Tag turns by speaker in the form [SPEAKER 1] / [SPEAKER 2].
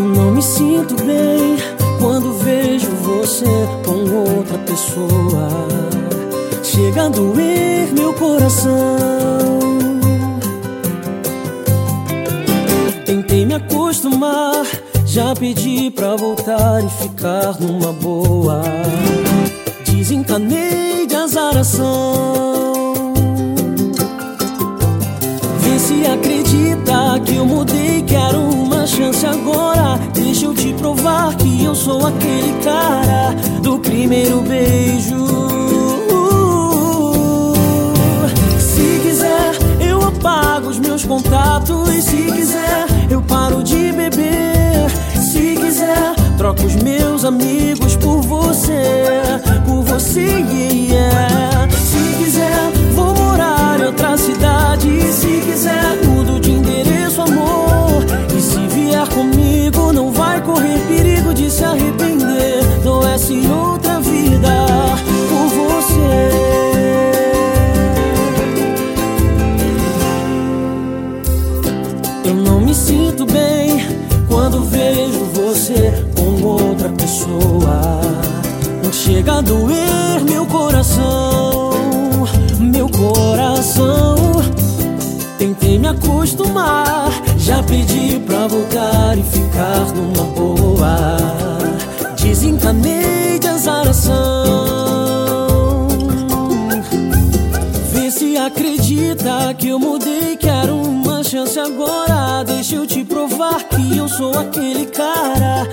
[SPEAKER 1] não me sinto bem quando vejo você com outra pessoa. Chega a doer meu coração. Tentei me acostumar, já pedi pra voltar e ficar numa boa. Desencanei de azaração. Vê se acredita que eu mudei, quero uma chance agora. Primeiro beijo. Se quiser, eu apago os meus contatos. Se quiser, eu paro de beber. Se quiser, troco os meus amigos por você. Por você, yeah. Se quiser, vou morar em outra cidade. Se quiser, mudo de endereço, amor. E se vier comigo, não vai correr perigo de se arrepender. Dou essa e outra sinto bem quando vejo você com outra pessoa. Chega a doer meu coração, meu coração. Tentei me acostumar, já pedi pra voltar e ficar numa boa. Desencanei de azaração. Vê se acredita que eu mudei, quero uma chance agora. Deixa eu te provar que eu sou aquele cara